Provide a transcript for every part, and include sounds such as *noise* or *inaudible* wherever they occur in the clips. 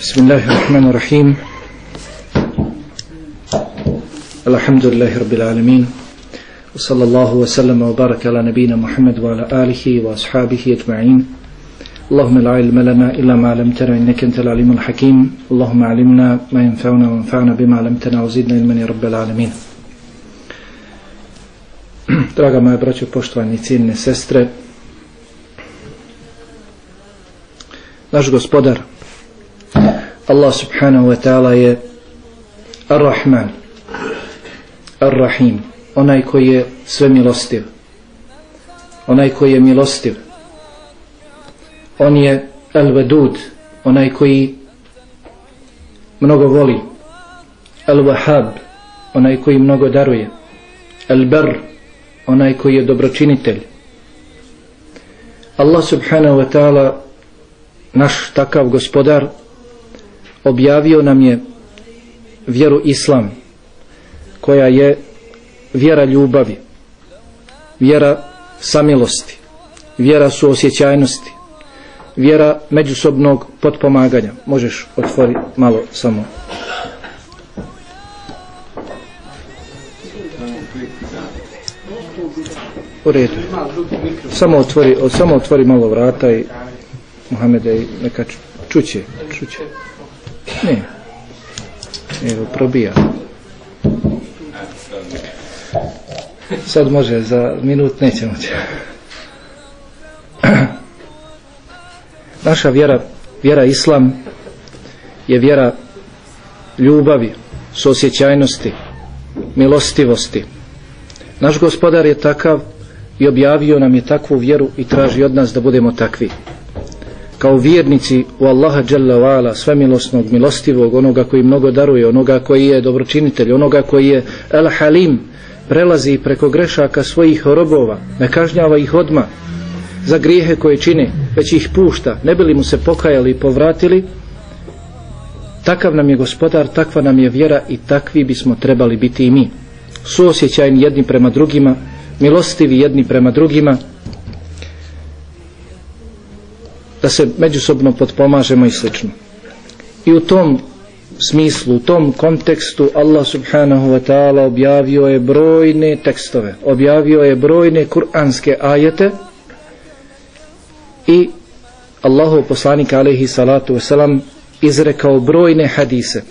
بسم الله الرحمن الرحيم. الحمد لله رب العالمين. وصلى الله وسلم وبارك على نبينا محمد وعلى آله وأصحابه أجمعين. اللهم لا علم لنا إلا ما علمتنا إنك أنت العليم الحكيم. اللهم علمنا ما ينفعنا وانفعنا بما علمتنا وزدنا علما يا رب العالمين. *clears throat* Draga moja braćo, poštovani cijenine sestre, naš gospodar, Allah subhanahu wa ta'ala je Ar-Rahman, Ar-Rahim, onaj koji je sve milostiv, onaj koji je milostiv, on je Al-Vadud, onaj koji mnogo voli, Al-Wahab, onaj koji mnogo daruje, Al-Barr, onaj koji je dobročinitelj. Allah subhanahu wa ta'ala, naš takav gospodar, objavio nam je vjeru Islam, koja je vjera ljubavi, vjera samilosti, vjera suosjećajnosti, vjera međusobnog potpomaganja. Možeš otvori malo samo. U redu. Samo otvori, samo otvori malo vrata i Muhamede i neka čuće, čuće. Ne. Evo, probija. Sad može, za minut neće moći. Naša vjera, vjera Islam, je vjera ljubavi, sosjećajnosti, milostivosti. Naš gospodar je takav i objavio nam je takvu vjeru i traži od nas da budemo takvi kao vjernici u Allaha Jalla wa'ala svemilosnog, milostivog, onoga koji mnogo daruje, onoga koji je dobročinitelj, onoga koji je El Halim, prelazi preko grešaka svojih robova, ne kažnjava ih odma za grijehe koje čine, već ih pušta, ne bili mu se pokajali i povratili, takav nam je gospodar, takva nam je vjera i takvi bismo trebali biti i mi. Suosjećajni jedni prema drugima, milostivi jedni prema drugima, da se međusobno potpomažemo i slično. I u tom smislu, u tom kontekstu Allah subhanahu wa ta'ala objavio je brojne tekstove, objavio je brojne kuranske ajete i Allahu poslanik alaihi salatu wasalam izrekao brojne hadise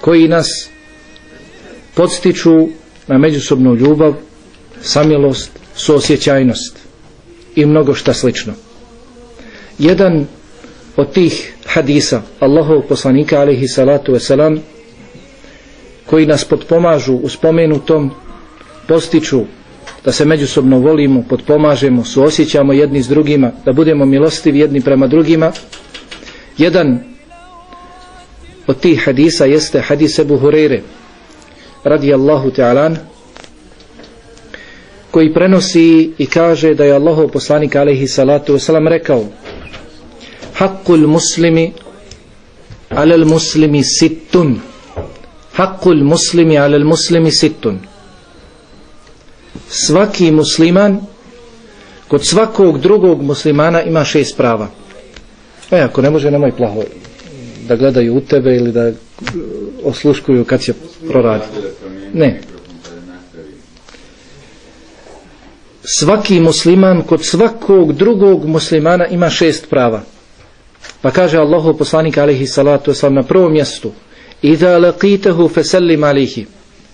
koji nas podstiču na međusobnu ljubav, samilost, suosjećajnost i mnogo šta slično jedan od tih hadisa Allahov poslanika alaihi salatu wasalam koji nas potpomažu u spomenutom postiču da se međusobno volimo, potpomažemo, suosjećamo jedni s drugima, da budemo milostivi jedni prema drugima. Jedan od tih hadisa jeste hadis Ebu Hureyre radijallahu ta'alan koji prenosi i kaže da je Allahov poslanik alaihi salatu wasalam rekao Hakul muslimi alel muslimi sittun. Hakul muslimi alel muslimi sittun. Svaki musliman kod svakog drugog muslimana ima šest prava. E, ako ne može, nemoj plaho da gledaju u tebe ili da osluškuju kad će proraditi. Ne. Svaki musliman kod svakog drugog muslimana ima šest prava. Pa kaže Allahu poslanik alaihi salatu wasalam na prvom mjestu Iza laqitahu fasallim alihi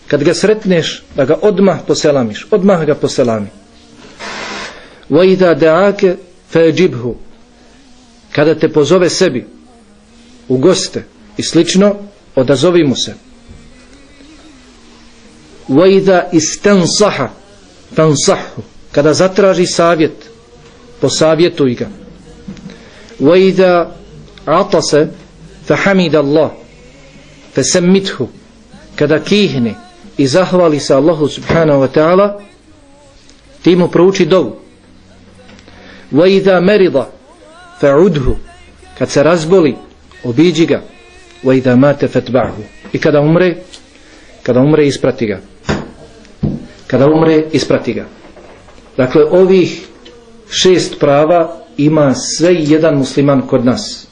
Kad ga sretneš da ga odmah poselamiš Odmah ga poselami. Wa iza da'ake fajibhu." Kada te pozove sebi U goste i slično Odazovi mu se. Wa iza istansaha Fansahu Kada zatraži savjet Posavjetuj ga. وإذا عطس فحمد الله فسمته kada kihne i zahvali se Allahu subhanahu wa ta'ala ti mu prouči dovu wa idha merida fa'udhu kad se razboli obiđi ga wa idha mate fatba'hu i kada umre kada umre isprati ga kada umre isprati ga dakle ovih šest prava ima sve jedan musliman kod nas.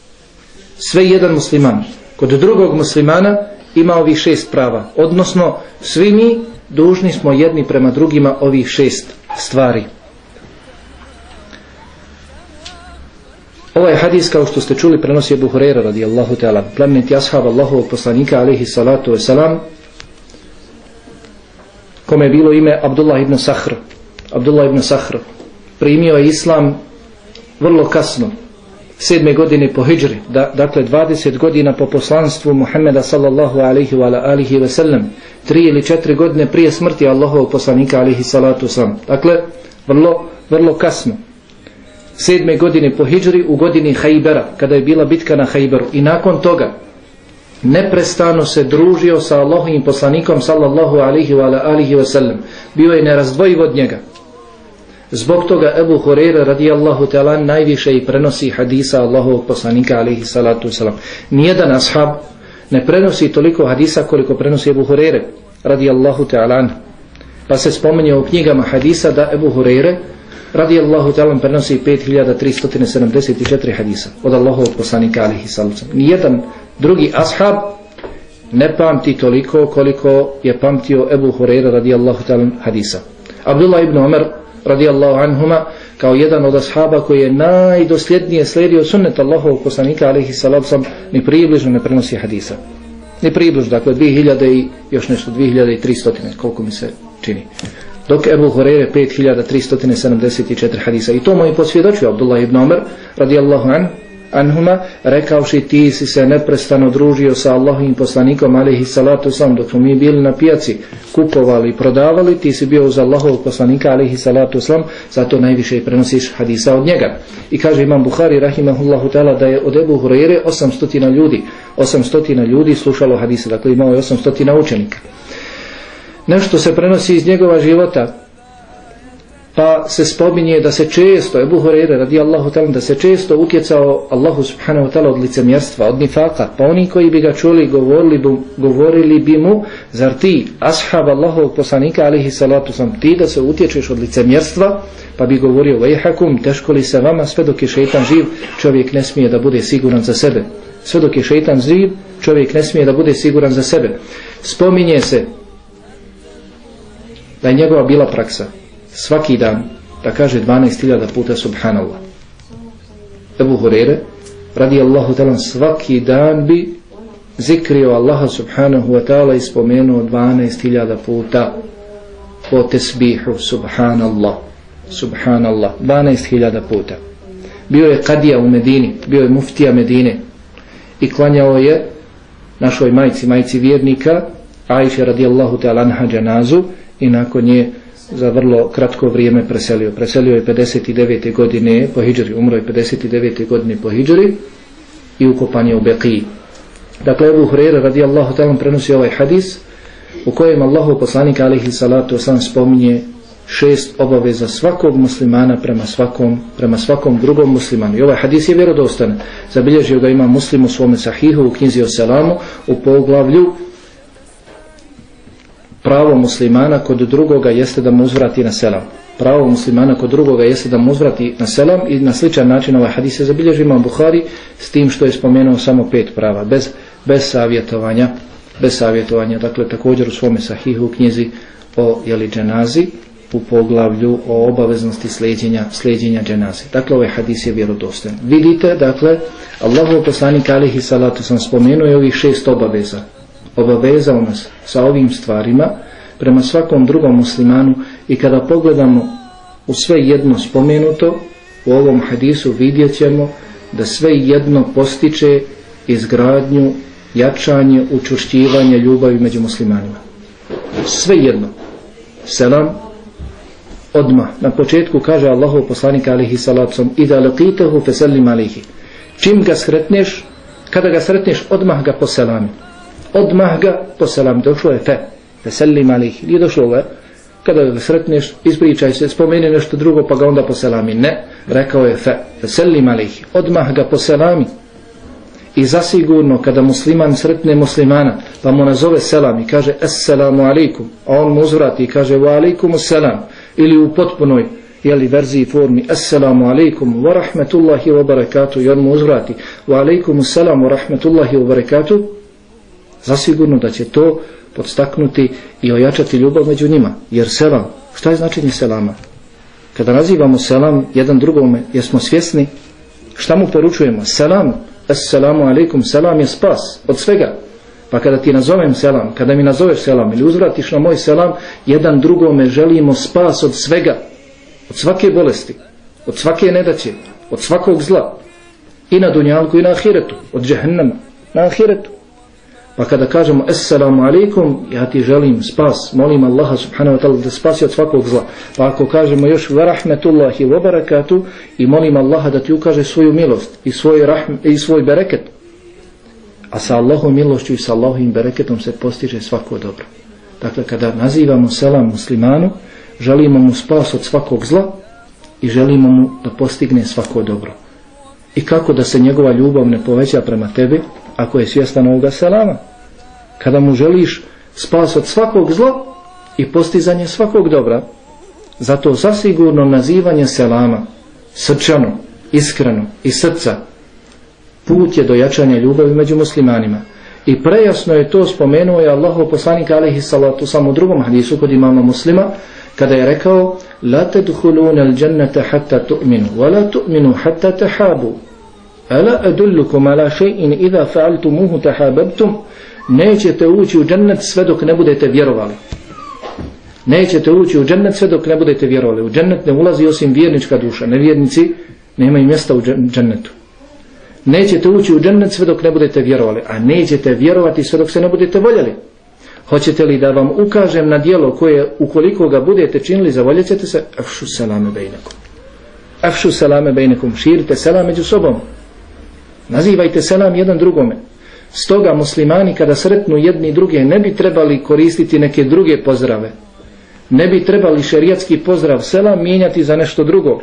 Sve jedan musliman. Kod drugog muslimana ima ovih šest prava. Odnosno svi mi dužni smo jedni prema drugima ovih šest stvari. Ovaj hadis kao što ste čuli prenosi Abu Huraira radijallahu ta'ala plemeniti ashab Allahovog poslanika alaihi salatu wasalam kome je bilo ime Abdullah ibn Sahr Abdullah ibn Sahr primio je islam vrlo kasno sedme godine po hijri da, dakle 20 godina po poslanstvu Muhammeda sallallahu alaihi wa alihi wa sallam tri ili četiri godine prije smrti Allahovog poslanika alaihi salatu wasalam. Dakle vrlo, vrlo kasno. Sedme godine po hijri u godini Hajbera kada je bila bitka na Hajberu i nakon toga neprestano se družio sa Allahovim poslanikom sallallahu alaihi wa alihi wa sallam. Bio je nerazdvojiv od njega zbog toga Ebu Horeira radijallahu ta'ala najviše i prenosi hadisa Allahovog poslanika alaihi salatu wasalam. Nijedan ashab ne prenosi toliko hadisa koliko prenosi Ebu Hureyre radijallahu ta'ala pa se spomenje u knjigama hadisa da Ebu Hureyre radijallahu ta'ala prenosi 5374 hadisa od Allahovog poslanika alaihi salatu wasalam. Nijedan drugi ashab ne pamti toliko koliko je pamtio Ebu Hureyre radijallahu ta'ala hadisa. Abdullah ibn Umar radijallahu anhuma kao jedan od ashaba koji je najdosljednije slijedio sunnet Allahovog poslanika alaihi salatu sam ni približno ne prenosi hadisa. Ni približno, dakle 2000 i još nešto 2300 koliko mi se čini. Dok Ebu Horeire 5374 hadisa. I to mu je posvjedočio Abdullah ibn Omer radijallahu anhu anhuma rekavši ti si se neprestano družio sa Allahovim poslanikom alihi salatu sam dok smo mi bili na pijaci kupovali i prodavali ti si bio uz Allahovog poslanika alihi salatu sam zato najviše prenosiš hadisa od njega. I kaže imam Buhari rahimahullahu ta'ala da je od Ebu Hureyre 800 ljudi 800 ljudi slušalo hadisa dakle imao je 800 učenika. Nešto se prenosi iz njegova života pa se spominje da se često Ebu Hureyre radijallahu ta'ala da se često utjecao Allahu subhanahu wa ta'ala od licemjerstva, od nifaka. Pa oni koji bi ga čuli govorili bi, govorili bi mu zar ti ashab Allahovog poslanika alihi salatu sam ti da se utječeš od licemjerstva? Pa bi govorio vejhakum teško li se vama sve dok je šeitan živ čovjek ne smije da bude siguran za sebe. Sve dok je šeitan živ čovjek ne smije da bude siguran za sebe. Spominje se da je njegova bila praksa svaki dan da kaže 12.000 puta subhanallah. Ebu Hurere radi Allahu talan svaki dan bi zikrio Allaha subhanahu wa ta'ala i spomenuo 12.000 puta po tesbihu subhanallah subhanallah 12.000 puta. Bio je kadija u Medini bio je muftija Medine i klanjao je našoj majci majci vjernika Aisha radijallahu ta'ala anha džanazu i nakon je za vrlo kratko vrijeme preselio. Preselio je 59. godine po Hidžari, umro je 59. godine po Hidžari i ukopan je u Beqiji. Dakle, Ebu Hureyre radijallahu talam prenosi ovaj hadis u kojem Allahu poslanik alihi salatu osam spominje šest obaveza svakog muslimana prema svakom, prema svakom drugom muslimanu. I ovaj hadis je vjerodostan. Zabilježio ga ima muslim u svome sahihu u knjizi o selamu u poglavlju pravo muslimana kod drugoga jeste da mu uzvrati na selam. Pravo muslimana kod drugoga jeste da mu uzvrati na selam i na sličan način ovaj hadis je zabilježi imam Buhari s tim što je spomenuo samo pet prava, bez, bez savjetovanja. Bez savjetovanja, dakle također u svome sahihu u knjizi o jeli, dženazi u poglavlju o obaveznosti sleđenja, sleđenja dženazi. Dakle, ovaj hadis je vjerodostan. Vidite, dakle, Allahov poslanik alihi salatu sam spomenuo je ovih šest obaveza obavezao nas sa ovim stvarima prema svakom drugom muslimanu i kada pogledamo u sve jedno spomenuto u ovom hadisu vidjet ćemo da sve jedno postiče izgradnju, jačanje, učušćivanje ljubavi među muslimanima. Sve jedno. Selam odma. Na početku kaže Allahov poslanik alihi salacom Ida da lakitahu feselim alihi. Čim ga sretneš, kada ga sretneš, odmah ga poselami odmah ga po selam došlo je fe. Veselim alih. Nije došlo ga. Kada ga sretneš ispričaj se spomeni nešto drugo pa ga onda po selami ne rekao je fe. Veselim alih. Odmah ga po selami i zasigurno kada musliman sretne muslimana pa mu nazove selam i kaže assalamu alaikum. A on mu uzvrati i kaže wa alaikum selam ili u potpunoj jeli verziji formi Assalamu alaikum wa rahmetullahi wa barakatuh. I on mu uzvrati wa alaikum selam wa rahmetullahi wa barakatuh zasigurno da će to podstaknuti i ojačati ljubav među njima jer selam, šta je značenje selama? kada nazivamo selam jedan drugome jesmo svjesni šta mu poručujemo? selam, assalamu alaikum selam je spas od svega pa kada ti nazovem selam kada mi nazoveš selam ili uzvratiš na moj selam jedan drugome želimo spas od svega od svake bolesti, od svake nedaće, od svakog zla i na dunjalku i na ahiretu, od džehennama na ahiretu. Pa kada kažemo Assalamu alaikum, ja ti želim spas, molim Allaha subhanahu wa ta'ala da spasi od svakog zla. Pa ako kažemo još wa rahmetullahi wa barakatu i molim Allaha da ti ukaže svoju milost i svoj, rahm, i svoj bereket. A sa Allahom milošću i sa Allahovim bereketom se postiže svako dobro. Dakle, kada nazivamo selam muslimanu, želimo mu spas od svakog zla i želimo mu da postigne svako dobro. I kako da se njegova ljubav ne poveća prema tebi ako je svjestan ovoga selama? Kada mu želiš spas od svakog zla i postizanje svakog dobra, zato zasigurno nazivanje selama srčano, iskreno i srca put je do jačanja ljubavi među muslimanima. I prejasno je to spomenuo je Allahov poslanik alaihi salatu sam u drugom hadisu kod imama muslima kada je rekao la tadkhuluna al-jannata hatta tu'minu wa la tu'minu hatta tahabu ala adullukum ala shay'in idha fa'altumuhu tahabbtum? Nećete ući u džennet sve dok ne budete vjerovali. Nećete ući u džennet sve dok ne budete vjerovali. U džennet ne ulazi osim vjernička duša. Nevjernici nemaju mjesta u džennetu. Nećete ući u džennet sve dok ne budete vjerovali a nećete vjerovati sve dok se ne budete voljeli. Hoćete li da vam ukažem na dijelo koje ukoliko ga budete činili zavoljet ćete se? Afšu salame bejnekom. Afšu salame bejnekom. Širite selam među sobom. Nazivajte selam jedan drugome. Stoga muslimani kada sretnu jedni druge ne bi trebali koristiti neke druge pozdrave. Ne bi trebali šerijatski pozdrav selam mijenjati za nešto drugo.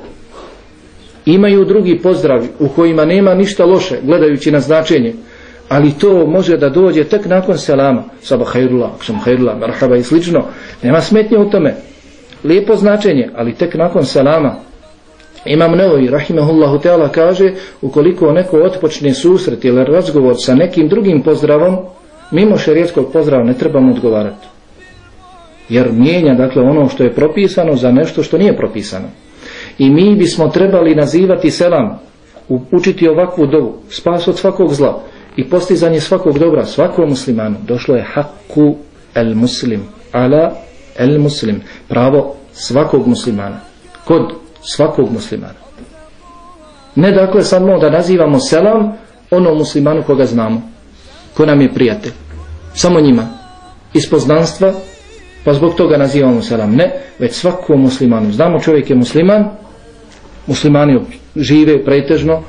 Imaju drugi pozdrav u kojima nema ništa loše gledajući na značenje ali to može da dođe tek nakon selama Saba hajrula, aksam hajrula, marhaba i slično nema smetnje u tome lijepo značenje, ali tek nakon selama Imam Nevovi, rahimahullahu teala, kaže ukoliko neko otpočne susret ili razgovor sa nekim drugim pozdravom mimo šerijetskog pozdrava ne trebamo odgovarati. Jer mijenja dakle ono što je propisano za nešto što nije propisano. I mi bismo trebali nazivati selam učiti ovakvu dovu spas od svakog zla i postizanje svakog dobra svakom muslimanu. Došlo je haku el muslim ala el muslim pravo svakog muslimana. Kod svakog muslimana. Ne dakle samo da nazivamo selam ono muslimanu koga znamo ko nam je prijatelj. Samo njima. Iz poznanstva pa zbog toga nazivamo selam. Ne već svakom muslimanu. Znamo čovjek je musliman muslimani žive pretežno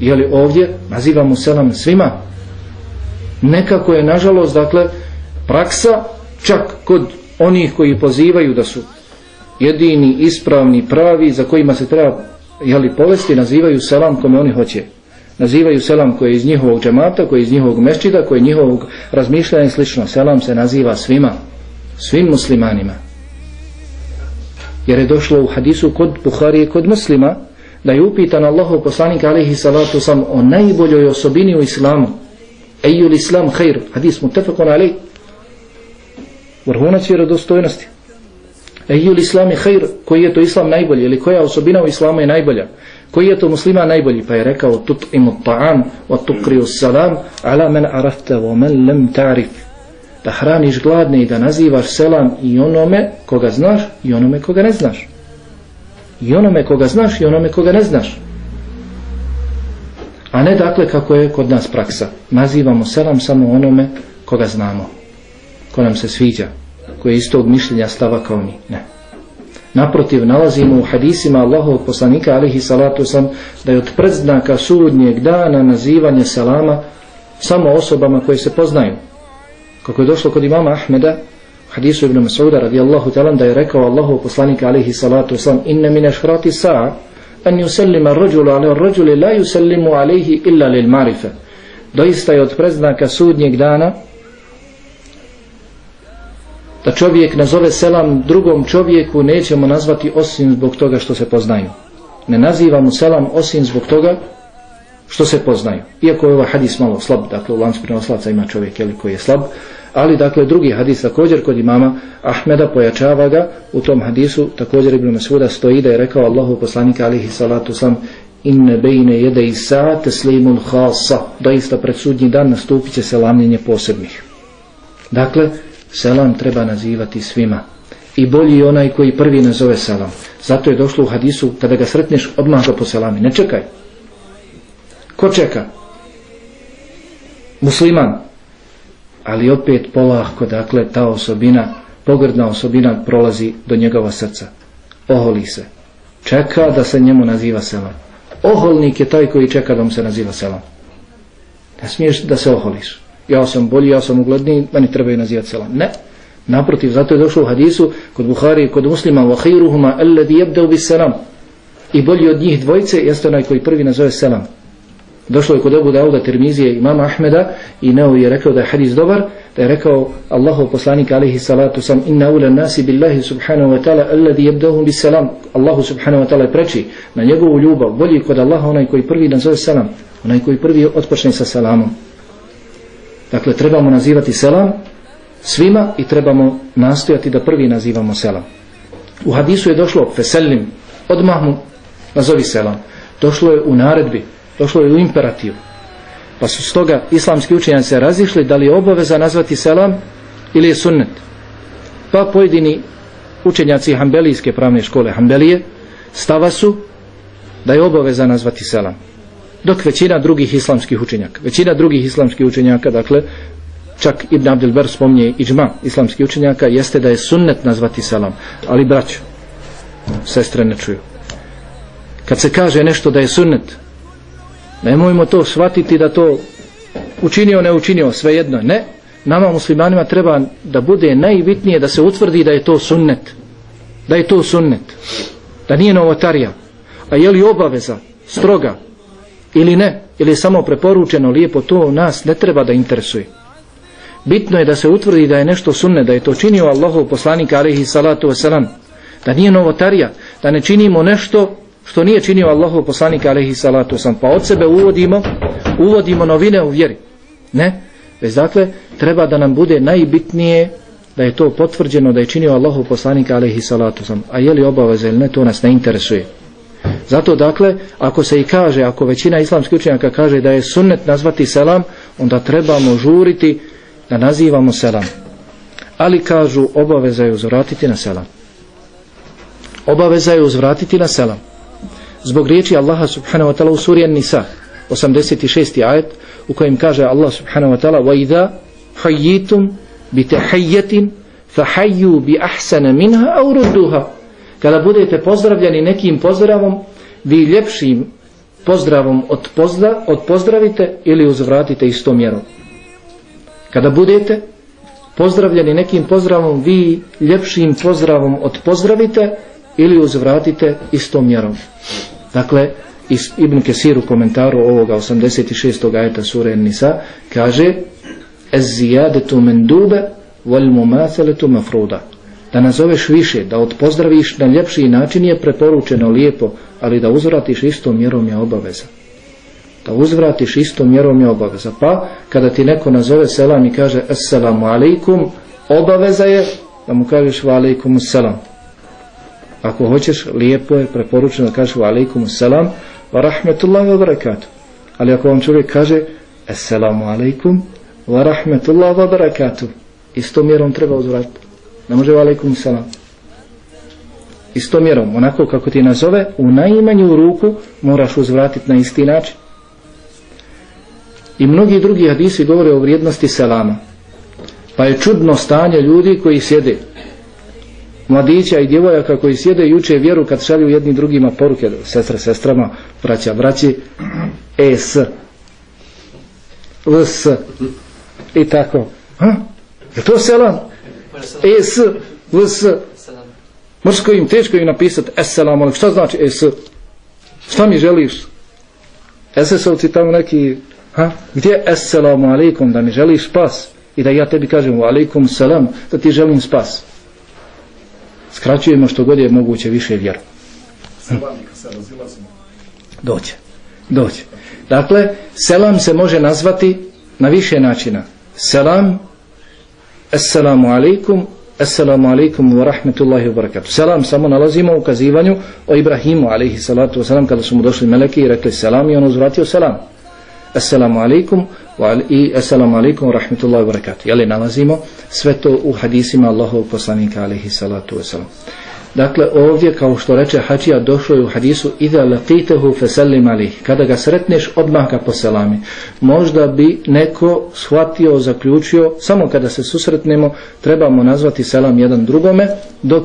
jeli ovdje nazivamo selam svima. Nekako je nažalost dakle praksa čak kod onih koji pozivaju da su jedini, ispravni, pravi za kojima se treba jeli, povesti nazivaju selam kome oni hoće. Nazivaju selam koji je iz njihovog džemata koji je iz njihovog mešćida koji je njihovog razmišljanja i slično. Selam se naziva svima svim muslimanima. Jer je došlo u hadisu kod Buharije kod muslima da je upitan Allahu poslanik alihi salatu sam o najboljoj osobini u islamu. Ejul islam hajr, hadis mutafakon alej, vrhunac vjerodostojnosti. Ejul islam je hajr, koji je to islam najbolji, ili koja osobina u islamu je najbolja, koji je to muslima najbolji, pa je rekao tut imu ta'am, wa tukriju salam, ala men arafta, wa men lem ta'rif. Da hraniš gladne i da nazivaš selam i onome koga znaš i onome koga ne znaš. I onome koga znaš i onome koga ne znaš. A ne dakle kako je kod nas praksa. Nazivamo selam samo onome koga znamo. Ko nam se sviđa. Ko je istog mišljenja stava kao mi. Ne. Naprotiv, nalazimo u hadisima Allahov poslanika alihi salatu sam da je od predznaka sudnjeg dana nazivanje selama samo osobama koje se poznaju. Kako je došlo kod imama Ahmeda hadisu ibn Mas'uda radijallahu talan da je rekao Allahov poslanika alihi salatu sam inne mine šhrati sa'a an yusallima ar-rajulu ala ar-rajuli la yusallimu alayhi illa lil ma'rifa doista je od preznaka sudnjeg dana da čovjek nazove selam drugom čovjeku nećemo nazvati osim zbog toga što se poznaju. Ne nazivamo selam osim zbog toga što se poznaju. Iako je ovaj hadis malo slab dakle u lancu prenoslaca ima čovjek jeli, koji je slab ali dakle drugi hadis također kod imama Ahmeda pojačava ga. U tom hadisu također Ibn Masuda stoji da je rekao Allahu poslanika alihi salatu sam inne bejne jede i sa teslimun hasa, doista pred sudnji dan nastupit će selamljenje posebnih. Dakle selam treba nazivati svima. I bolji onaj koji prvi nazove selam. Zato je došlo u hadisu kada ga sretneš odmah ga poselami. ne čekaj. Ko čeka? Musliman. Ali opet polahko dakle ta osobina pogrdna osobina prolazi do njegova srca. Oholi se. Čeka da se njemu naziva selam. Oholnik je taj koji čeka da mu se naziva selam. Ne smiješ da se oholiš ja sam bolji, ja sam ugledniji meni trebaju nazivati selam. Ne, naprotiv, zato je došlo u hadisu kod Buhari i kod muslima wa أَلَّذِ يَبْدَوْ yabda'u bis salam i bolji od njih dvojice jeste onaj koji prvi nazove selam. Došlo je kod Abu Dauda Tirmizije i Ahmeda i Neo je rekao da je hadis dobar da je rekao Allahu poslanik alaihi salatu sam inna ula nasi billahi subhanahu wa ta'ala alladhi jebdahum bis salam Allahu subhanahu wa ta'ala preči na njegovu ljubav bolji kod Allaha onaj koji prvi nazove salam onaj koji prvi otpočne sa salamom dakle trebamo nazivati selam svima i trebamo nastojati da prvi nazivamo selam. U hadisu je došlo feselim odmah mu nazovi selam. Došlo je u naredbi došlo je u imperativu. Pa su stoga islamski učenjaci se razišli da li je obaveza nazvati selam ili je sunnet. Pa pojedini učenjaci hambelijske pravne škole hambelije stava su da je obaveza nazvati selam dok većina drugih islamskih učenjaka većina drugih islamskih učenjaka dakle čak Ibn Abdelber spomnije iđma islamskih učenjaka jeste da je sunnet nazvati selam. Ali braću sestre ne čuju. Kad se kaže nešto da je sunnet nemojmo to shvatiti da to učinio ne učinio svejedno ne. Nama muslimanima treba da bude najbitnije da se utvrdi da je to sunnet. Da je to sunnet. Da nije novotarija. A je li obaveza stroga ili ne ili je samo preporučeno lijepo to nas ne treba da interesuje. Bitno je da se utvrdi da je nešto sunne da je to činio Allahov poslanik alaihi salatu wasalam da nije novotarija da ne činimo nešto što nije činio Allahov poslanik alejhi salatu wasalam, pa od sebe uvodimo uvodimo novine u vjeri ne? Već dakle treba da nam bude najbitnije da je to potvrđeno da je činio Allahov poslanik alejhi salatu wasalam, a je li obaveza ili ne to nas ne interesuje zato dakle ako se i kaže ako većina islamskih učenjaka kaže da je sunnet nazvati selam onda trebamo žuriti da nazivamo selam. Ali kažu obaveza je uzvratiti na selam. Obaveza je uzvratiti na selam. Zbog riječi Allaha subhanahu wa ta'ala u suri An-Nisa 86. ajet u kojem kaže Allah subhanahu wa ta'ala wa حَيِّتُمْ hayyitum bi tahiyyatin مِنْهَا bi minha aw rudduha. Kada budete pozdravljeni nekim pozdravom vi ljepšim pozdravom od, pozda, od pozdravite ili uzvratite istom mjerom kada budete pozdravljeni nekim pozdravom vi ljepšim pozdravom od pozdravite ili uzvratite istom mjerom Dakle, Ibn Kesir u komentaru ovoga 86. ajeta sure Nisa kaže Ez-zijadetu mendube wal mumathaletu mafruda da nazoveš više, da odpozdraviš na ljepši način je preporučeno lijepo, ali da uzvratiš istom mjerom je obaveza. Da uzvratiš istom mjerom je obaveza. Pa, kada ti neko nazove selam i kaže Assalamu alaikum, obaveza je da mu kažeš wa alaikum selam ako hoćeš lijepo je preporučeno da kažeš wa alaikum salam wa rahmetullahi wa barakatuh ali ako vam čovjek kaže assalamu alaikum wa rahmetullahi wa barakatuh istom mjerom treba uzvratiti ne može wa alaikum salam. Istom mjerom onako kako ti nazove u najmanju ruku moraš uzvratiti na isti način. I mnogi drugi hadisi govore o vrijednosti salama pa je čudno stanje ljudi koji sjede. Mladića i djevojaka koji sjede i uče vjeru kad šalju jednim drugima poruke sestre sestrama, braća braći es, vs, i tako. Ha? je to selam? E s l s. Mrsko im teško im napisati es selam šta znači e s? Šta mi želiš? SS-ovci tamo neki ha? gdje es selamu alaikum da mi želiš spas? I da ja tebi kažem alaikum salam da ti želim spas. Skraćujemo što god je moguće više vjeru. Doće doće. Dakle selam se može nazvati na više načina. Selam assalamu alaikum Assalamu alaikum wa rahmetullahi wa barakatuh. Selam samo nalazimo u kazivanju o Ibrahimu alaihi salatu wa salam kada su mu došli meleki i rekli selam i on uzvratio selam. Assalamu alaikum i assalamu alaikum wa rahmetullahi wa barakatuh. Jeli nalazimo sve to u hadisima Allahov poslanika alaihi salatu wa salam. Dakle, ovdje, kao što reče Hačija, došlo je u hadisu Ida laqitehu feselim alih. Kada ga sretneš, odmah ga poselami. Možda bi neko shvatio, zaključio, samo kada se susretnemo, trebamo nazvati selam jedan drugome, dok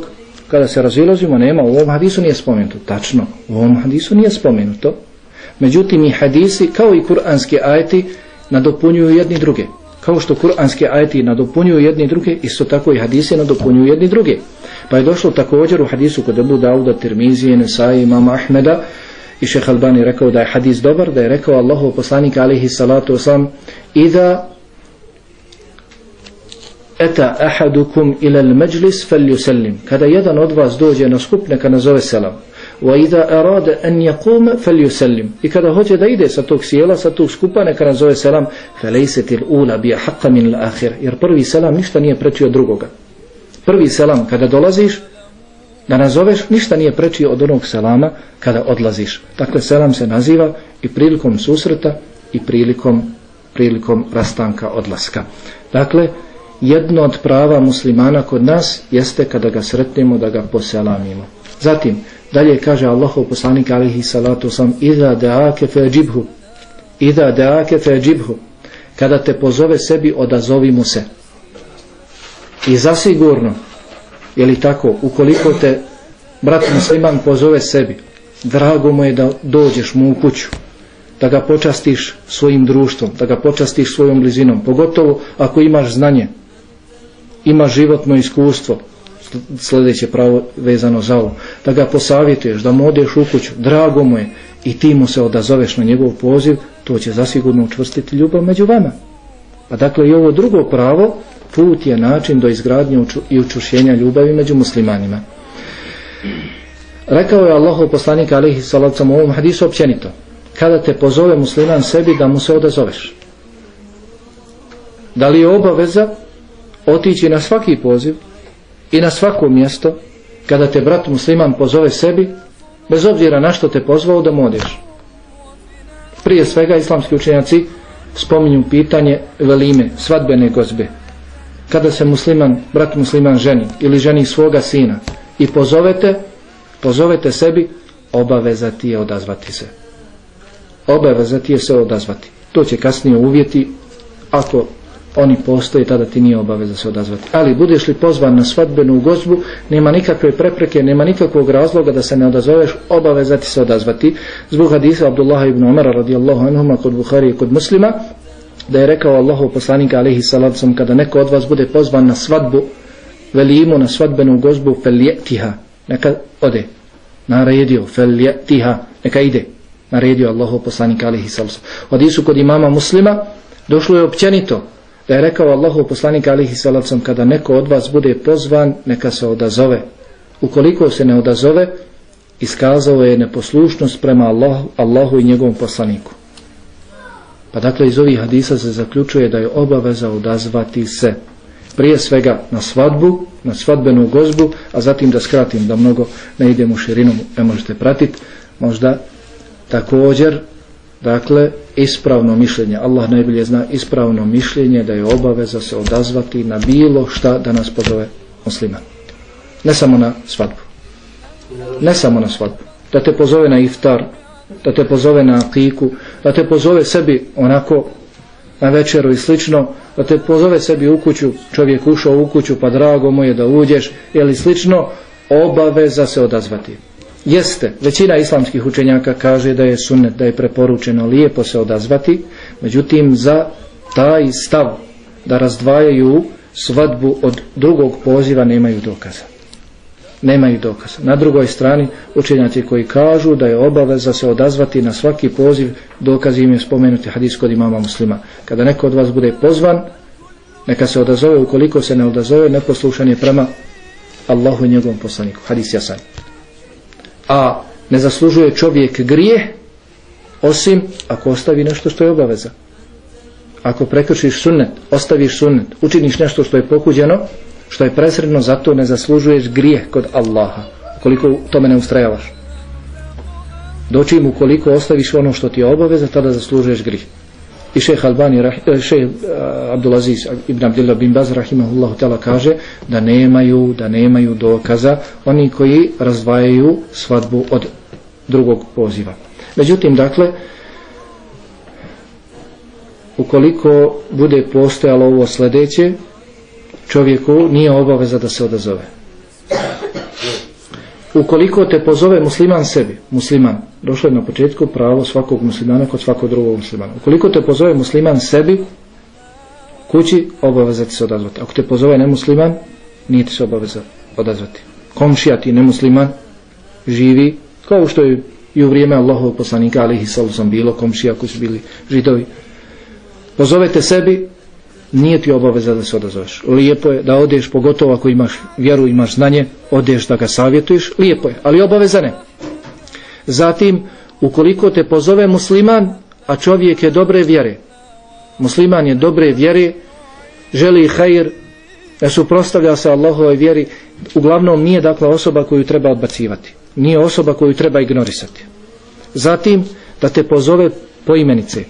kada se razilazimo, nema, u ovom hadisu nije spomenuto. Tačno, u ovom hadisu nije spomenuto. Međutim, i hadisi, kao i kuranski ajeti, nadopunjuju jedni druge. Kao što kuranski ajeti nadopunjuju jedni druge, isto tako i hadise nadopunjuju jedni druge. Pa je došlo također u hadisu kod Abu Dauda, Tirmizije, Nesai, imama Ahmeda i šeha Albani rekao da je hadis dobar, da je rekao Allahu poslanik alihi salatu osam Iza eta ahadukum ila al-majlis falyusallim kada jedan od vas dođe na skup neka nazove selam wa idha arada an yaquma i kada hoće da ide sa tog sjela sa tog skupa neka nazove selam falaysat al-ula bi haqq jer prvi selam ništa nije preči od drugoga. Prvi selam kada dolaziš da nazoveš ništa nije preči od onog selama kada odlaziš. Dakle selam se naziva i prilikom susreta i prilikom prilikom rastanka odlaska. Dakle jedno od prava muslimana kod nas jeste kada ga sretnemo da ga poselamimo. Zatim dalje kaže Allahov poslanik alihi salatu sam iza da'ake fe džibhu iza da'ake fe džibhu kada te pozove sebi odazovi mu se. I zasigurno, je li tako, ukoliko te brat musliman pozove sebi, drago mu je da dođeš mu u kuću, da ga počastiš svojim društvom, da ga počastiš svojom blizinom, pogotovo ako imaš znanje, imaš životno iskustvo, sljedeće pravo vezano za ovo, da ga posavjetuješ, da mu odeš u kuću, drago mu je i ti mu se odazoveš na njegov poziv, to će zasigurno učvrstiti ljubav među vama. Pa dakle i ovo drugo pravo put je način do izgradnje i učušenja ljubavi među muslimanima. Rekao je Allahov poslanik alihi salacom u ovom hadisu općenito. Kada te pozove musliman sebi da mu se odazoveš. Da li je obaveza otići na svaki poziv i na svako mjesto kada te brat musliman pozove sebi bez obzira na što te pozvao da modeš. Prije svega islamski učenjaci spominju pitanje velime, svadbene gozbe kada se musliman, brat musliman ženi ili ženi svoga sina i pozovete, pozovete sebi, obavezati je odazvati se. Obavezati je se odazvati. To će kasnije uvjeti ako oni postoje, tada ti nije obaveza se odazvati. Ali budeš li pozvan na svadbenu gozbu, nema nikakve prepreke, nema nikakvog razloga da se ne odazoveš, obavezati se odazvati. Zbog hadisa Abdullah ibn Umara radijallahu anhuma kod Buhari i kod muslima, da je rekao Allahov poslanika alejhi salatu kada neko od vas bude pozvan na svadbu velimu na svadbenu gozbu felyatiha neka ode. Naredio felyatiha neka ide. Naredio Allahov poslanik alejhi salatu hadisu kod imama muslima došlo je općenito da je rekao Allahov poslanik alihi salacom kada neko od vas bude pozvan neka se odazove. Ukoliko se ne odazove iskazao je neposlušnost prema Allahu, Allahu i njegovom poslaniku. Pa dakle iz ovih hadisa se zaključuje da je obaveza odazvati se. Prije svega na svadbu, na svadbenu gozbu, a zatim da skratim da mnogo ne idem u širinu, ne možete pratiti, možda također, dakle, ispravno mišljenje, Allah najbolje zna ispravno mišljenje da je obaveza se odazvati na bilo šta da nas pozove musliman. Ne samo na svadbu. Ne samo na svadbu. Da te pozove na iftar, da te pozove na akiku, da te pozove sebi onako na večeru i slično, da te pozove sebi u kuću, čovjek ušao u kuću pa drago mu je da uđeš, ili slično, obaveza se odazvati. Jeste, većina islamskih učenjaka kaže da je sunnet, da je preporučeno lijepo se odazvati, međutim za taj stav da razdvajaju svadbu od drugog poziva nemaju dokaza nemaju dokaza. Na drugoj strani učenjaci koji kažu da je obaveza se odazvati na svaki poziv, dokaz im je spomenuti hadis kod imama muslima. Kada neko od vas bude pozvan, neka se odazove ukoliko se ne odazove neposlušan je prema Allahu i njegovom poslaniku hadis jasan a ne zaslužuje čovjek grije osim ako ostavi nešto što je obaveza. Ako prekršiš sunnet ostaviš sunnet, učiniš nešto što je pokuđeno što je presredno zato ne zaslužuješ grije kod Allaha koliko tome ne ustrajavaš. Doći im ukoliko ostaviš ono što ti je obaveza tada zaslužuješ grije i šejh Albani eh, eh Abdulaziz ibn Abdullah bin Baz rahimahullahu ta'ala kaže da nemaju da nemaju dokaza oni koji razdvajaju svadbu od drugog poziva. Međutim dakle ukoliko bude postojalo ovo sljedeće čovjeku nije obaveza da se odazove ukoliko te pozove musliman sebi, musliman, došlo je na početku pravo svakog muslimana kod svakog drugog muslimana. Ukoliko te pozove musliman sebi, kući, obaveza se odazvati. Ako te pozove nemusliman, nije ti se obaveza odazvati. Komšija ti nemusliman, živi, kao što je i u vrijeme Allahov poslanika, ali ih sam bilo, komšija koji su bili židovi. Pozovete sebi, nije ti obaveza da se odazoveš. Lijepo je da odeš, pogotovo ako imaš vjeru, imaš znanje, odeš da ga savjetuješ, lijepo je, ali obaveza ne. Zatim, ukoliko te pozove musliman, a čovjek je dobre vjere, musliman je dobre vjere, želi hajr, ne suprostavlja se Allahove vjeri, uglavnom nije dakle osoba koju treba odbacivati. Nije osoba koju treba ignorisati. Zatim, da te pozove poimenice,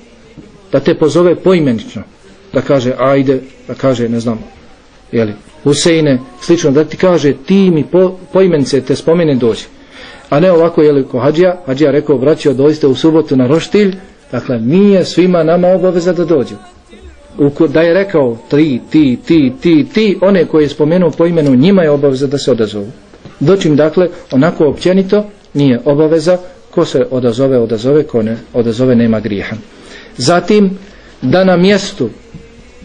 da te pozove poimenično, da kaže ajde, da kaže ne znam, jeli, Huseine, slično, da ti kaže ti mi po, poimence te spomene dođi. A ne ovako, jeli, ko hađija, hađija rekao, braćo, dođite u subotu na roštilj, dakle, nije svima nama obaveza da dođu. Uko, da je rekao tri, ti, ti, ti, ti, one koje je spomenuo po imenu, njima je obaveza da se odazovu. Doćim, dakle, onako općenito, nije obaveza, ko se odazove, odazove, ko ne odazove, nema grijeha. Zatim, da na mjestu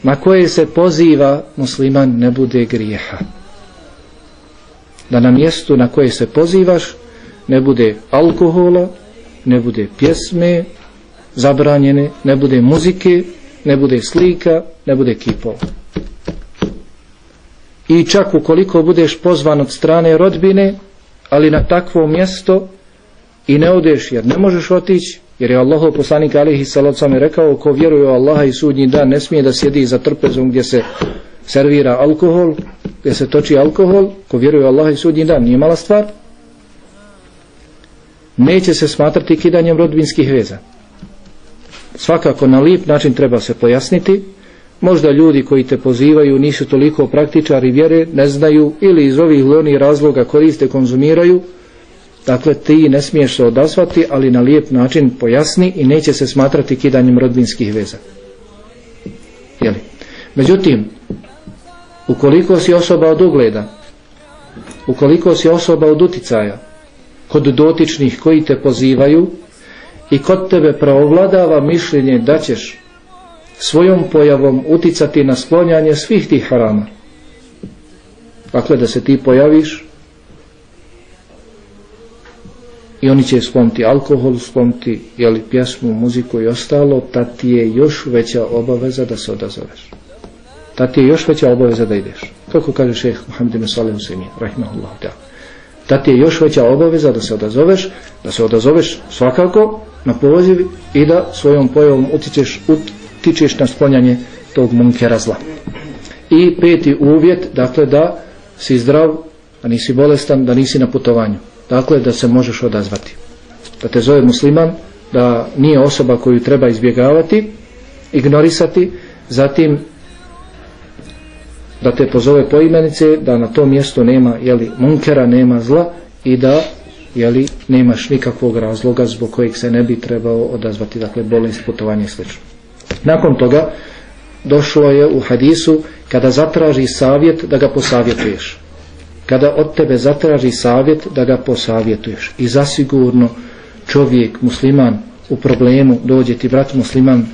na koje se poziva musliman ne bude grijeha. Da na mjestu na koje se pozivaš ne bude alkohola ne bude pjesme zabranjene ne bude muzike ne bude slika ne bude kipova. I čak ukoliko budeš pozvan od strane rodbine ali na takvo mjesto i ne odeš jer ne možeš otići Jer je Allah poslanik alihi salacom rekao ko vjeruje u Allaha i sudnji dan ne smije da sjedi za trpezom gdje se servira alkohol, gdje se toči alkohol, ko vjeruje u Allaha i sudnji dan, nije mala stvar. Neće se smatrati kidanjem rodbinskih veza. Svakako na lijep način treba se pojasniti. Možda ljudi koji te pozivaju nisu toliko praktičari vjere, ne znaju ili iz ovih loni razloga koriste, konzumiraju, Dakle, ti ne smiješ se odazvati, ali na lijep način pojasni i neće se smatrati kidanjem rodbinskih veza. Jeli? Međutim, ukoliko si osoba od ugleda, ukoliko si osoba od uticaja, kod dotičnih koji te pozivaju i kod tebe pravovladava mišljenje da ćeš svojom pojavom uticati na sklonjanje svih tih harama. Dakle, da se ti pojaviš i oni će spomti alkohol, spomti jeli, pjesmu, muziku i ostalo, ta ti je još veća obaveza da se odazoveš. Ta ti je još veća obaveza da ideš. Kako kaže šeheh Muhammed ibn Salih Husaini, rahimahullah, da. Ta ti je još veća obaveza da se odazoveš, da se odazoveš svakako na poziv i da svojom pojavom utičeš, utičeš na sklonjanje tog munkera zla. I peti uvjet, dakle, da si zdrav, da nisi bolestan, da nisi na putovanju dakle da se možeš odazvati da te zove musliman da nije osoba koju treba izbjegavati ignorisati zatim da te pozove po imenice da na tom mjestu nema jeli, munkera, nema zla i da jeli, nemaš nikakvog razloga zbog kojeg se ne bi trebao odazvati dakle bolest, putovanje i sl. nakon toga došlo je u hadisu kada zatraži savjet da ga posavjetuješ kada od tebe zatraži savjet da ga posavjetuješ. I zasigurno čovjek musliman u problemu dođe ti brat musliman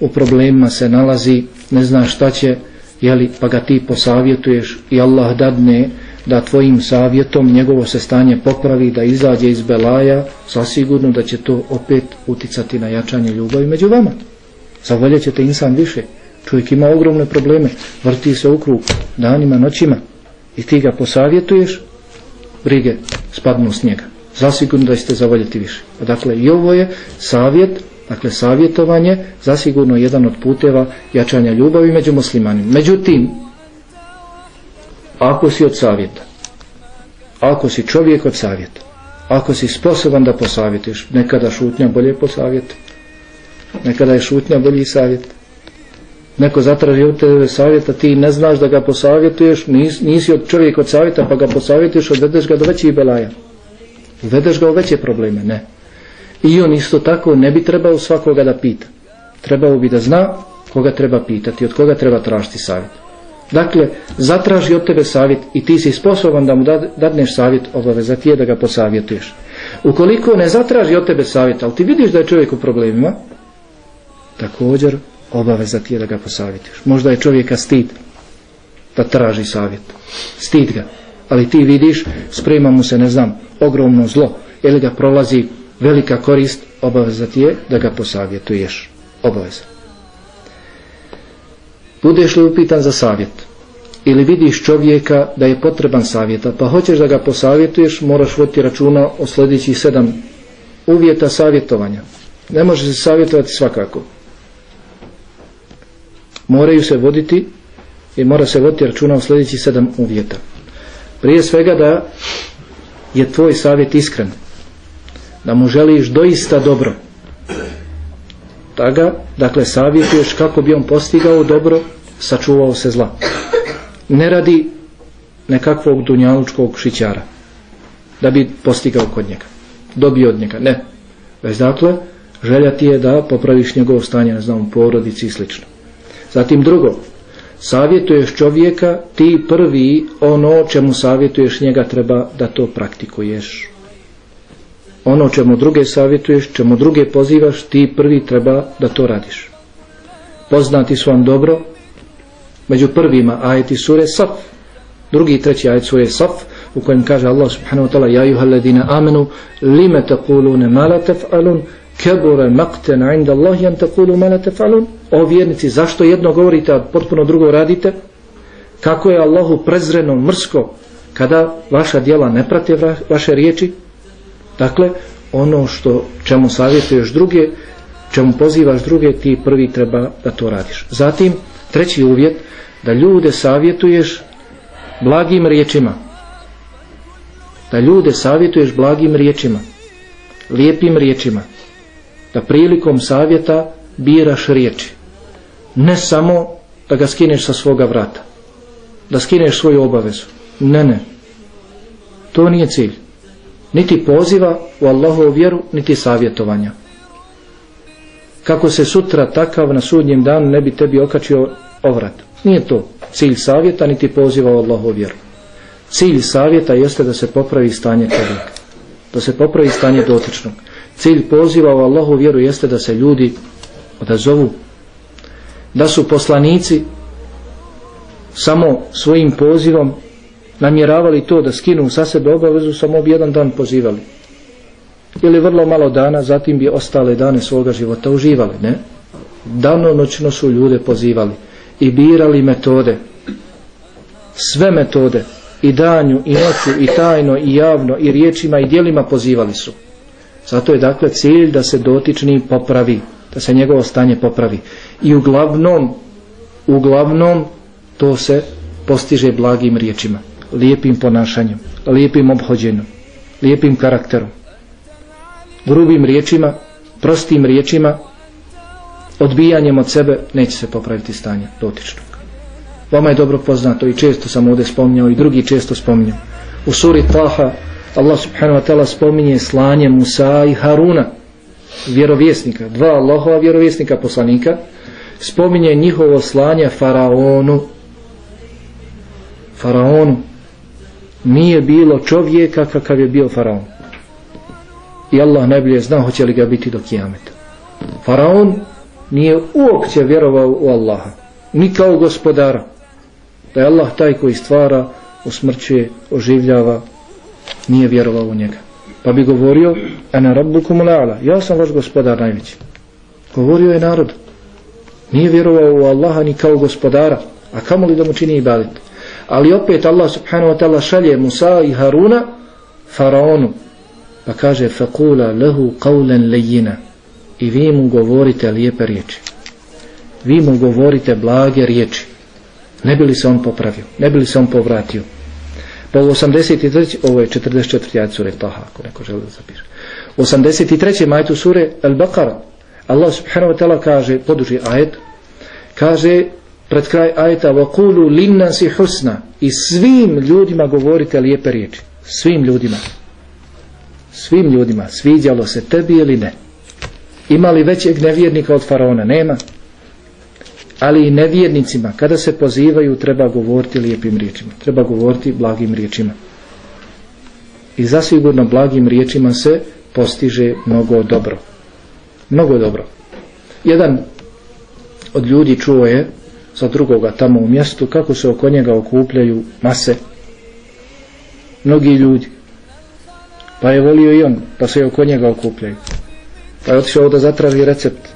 u problemima se nalazi ne zna šta će jeli, pa ga ti posavjetuješ i Allah dadne da tvojim savjetom njegovo se stanje popravi da izađe iz belaja sasigurno da će to opet uticati na jačanje ljubavi među vama. Zavoljet ćete insan više. Čovjek ima ogromne probleme vrti se u krug danima, noćima i ti ga posavjetuješ brige spadnu s njega. Zasigurno da ćete zavoljeti više. Dakle i ovo je savjet dakle savjetovanje zasigurno jedan od puteva jačanja ljubavi među muslimanima. Međutim ako si od savjeta ako si čovjek od savjeta ako si sposoban da posavjetiš nekada šutnja bolje posavjet nekada je šutnja bolji savjet neko zatraži od tebe savjeta ti ne znaš da ga posavjetuješ nis, nisi od čovjek od savjeta pa ga posavjetuješ odvedeš ga do većih belaja. Uvedeš ga u veće probleme ne. I on isto tako ne bi trebao svakoga da pita. Trebao bi da zna koga treba pitati od koga treba tražiti savjet. Dakle zatraži od tebe savjet i ti si sposoban da mu dadneš savjet obaveza ti je da ga posavjetuješ. Ukoliko ne zatraži od tebe savjet ali ti vidiš da je čovjek u problemima također obaveza ti je da ga posavjetiš. Možda je čovjeka stid da traži savjet. Stid ga. Ali ti vidiš, sprema mu se, ne znam, ogromno zlo. Ili ga prolazi velika korist, obaveza ti je da ga posavjetuješ. Obaveza. Budeš li upitan za savjet? Ili vidiš čovjeka da je potreban savjeta, pa hoćeš da ga posavjetuješ, moraš voditi računa o sljedećih sedam uvjeta savjetovanja. Ne može se savjetovati svakako moraju se voditi i mora se voditi računa u sljedeći sedam uvjeta. Prije svega da je tvoj savjet iskren. Da mu želiš doista dobro. Taga, dakle, savjetuješ kako bi on postigao dobro, sačuvao se zla. Ne radi nekakvog dunjalučkog šićara. Da bi postigao kod njega. Dobio od njega. Ne. Već dakle, želja ti je da popraviš njegovo stanje, ne znam, u porodici i slično. Zatim drugo, savjetuješ čovjeka, ti prvi ono čemu savjetuješ njega treba da to praktikuješ. Ono čemu druge savjetuješ, čemu druge pozivaš, ti prvi treba da to radiš. Poznati su vam dobro, među prvima ajeti sure Saf, drugi i treći ajet sure Saf, u kojem kaže Allah subhanahu wa ta'ala, ja juha ladina amenu, lime taqulune ma tef'alun, kebure makten inda Allahi an takulu ma la tefalun o vjernici zašto jedno govorite a potpuno drugo radite? Kako je Allahu prezreno mrsko kada vaša djela ne prate vaše riječi? Dakle ono što čemu savjetuješ druge čemu pozivaš druge ti prvi treba da to radiš. Zatim treći uvjet da ljude savjetuješ blagim riječima. Da ljude savjetuješ blagim riječima lijepim riječima. Da prilikom savjeta biraš riječi ne samo da ga skineš sa svoga vrata da skineš svoju obavezu. Ne ne. To nije cilj. Niti poziva u Allahovu vjeru niti savjetovanja. Kako se sutra takav na sudnjem danu ne bi tebi okačio ovrat. Nije to cilj savjeta niti poziva u Allahovu vjeru. Cilj savjeta jeste da se popravi stanje čovjeka da se popravi stanje dotičnog. Cilj poziva u Allahu vjeru jeste da se ljudi odazovu da su poslanici samo svojim pozivom namjeravali to da skinu sa sebe obavezu samo bi jedan dan pozivali. Ili vrlo malo dana zatim bi ostale dane svoga života uživali ne? Dano noćno su ljude pozivali i birali metode. Sve metode i danju i noću i tajno i javno i riječima i dijelima pozivali su. Zato je dakle cilj da se dotični popravi, da se njegovo stanje popravi. I uglavnom, uglavnom to se postiže blagim riječima, lijepim ponašanjem, lijepim obhođenjem, lijepim karakterom, grubim riječima, prostim riječima, odbijanjem od sebe neće se popraviti stanje dotičnog. Vama je dobro poznato i često sam ovdje spominjao i drugi često spominjao. U suri Taha Allah subhanahu wa ta'ala spominje slanje Musa i Haruna vjerovjesnika, dva Allahova vjerovjesnika poslanika spominje njihovo slanje Faraonu. Faraonu. Nije bilo čovjeka kakav je bio Faraon. I Allah najbolje zna hoće li ga biti do kijameta. Faraon nije uopće vjerovao u Allaha ni kao gospodara. Da je Allah taj koji stvara usmrćuje, oživljava nije vjerovao u njega. Pa bi govorio, ana rabbukum la'ala, ja sam vaš gospodar najveći. Govorio je narod. nije vjerovao u Allaha ni kao gospodara a kamo li da mu čini ibadet. Ali opet Allah subhanahu wa ta'ala šalje Musa i Haruna faraonu. Pa kaže faqula lahu qawlan layyina i vi mu govorite lijepe riječi. Vi mu govorite blage riječi. Ne bi li se on popravio ne bi li se on povratio. pa u 83. ovo je 44. ajt sure Taha ako neko želi da zapiše u 83. majtu sure Al-Baqara Allah subhanahu wa ta'ala kaže poduži ajet kaže pred kraj ajeta وَقُولُوا لِنَّسِ حُسْنَ i svim ljudima govorite lijepe riječi svim ljudima svim ljudima sviđalo se tebi ili ne ima li većeg nevjernika od faraona nema ali i nevjernicima kada se pozivaju treba govoriti lijepim riječima. Treba govoriti blagim riječima. I zasigurno blagim riječima se postiže mnogo dobro. Mnogo dobro. Jedan od ljudi čuo je za drugoga tamo u mjestu kako se oko njega okupljaju mase. Mnogi ljudi. Pa je volio i on pa se oko njega okupljaju. Pa je otišao da zatraži recept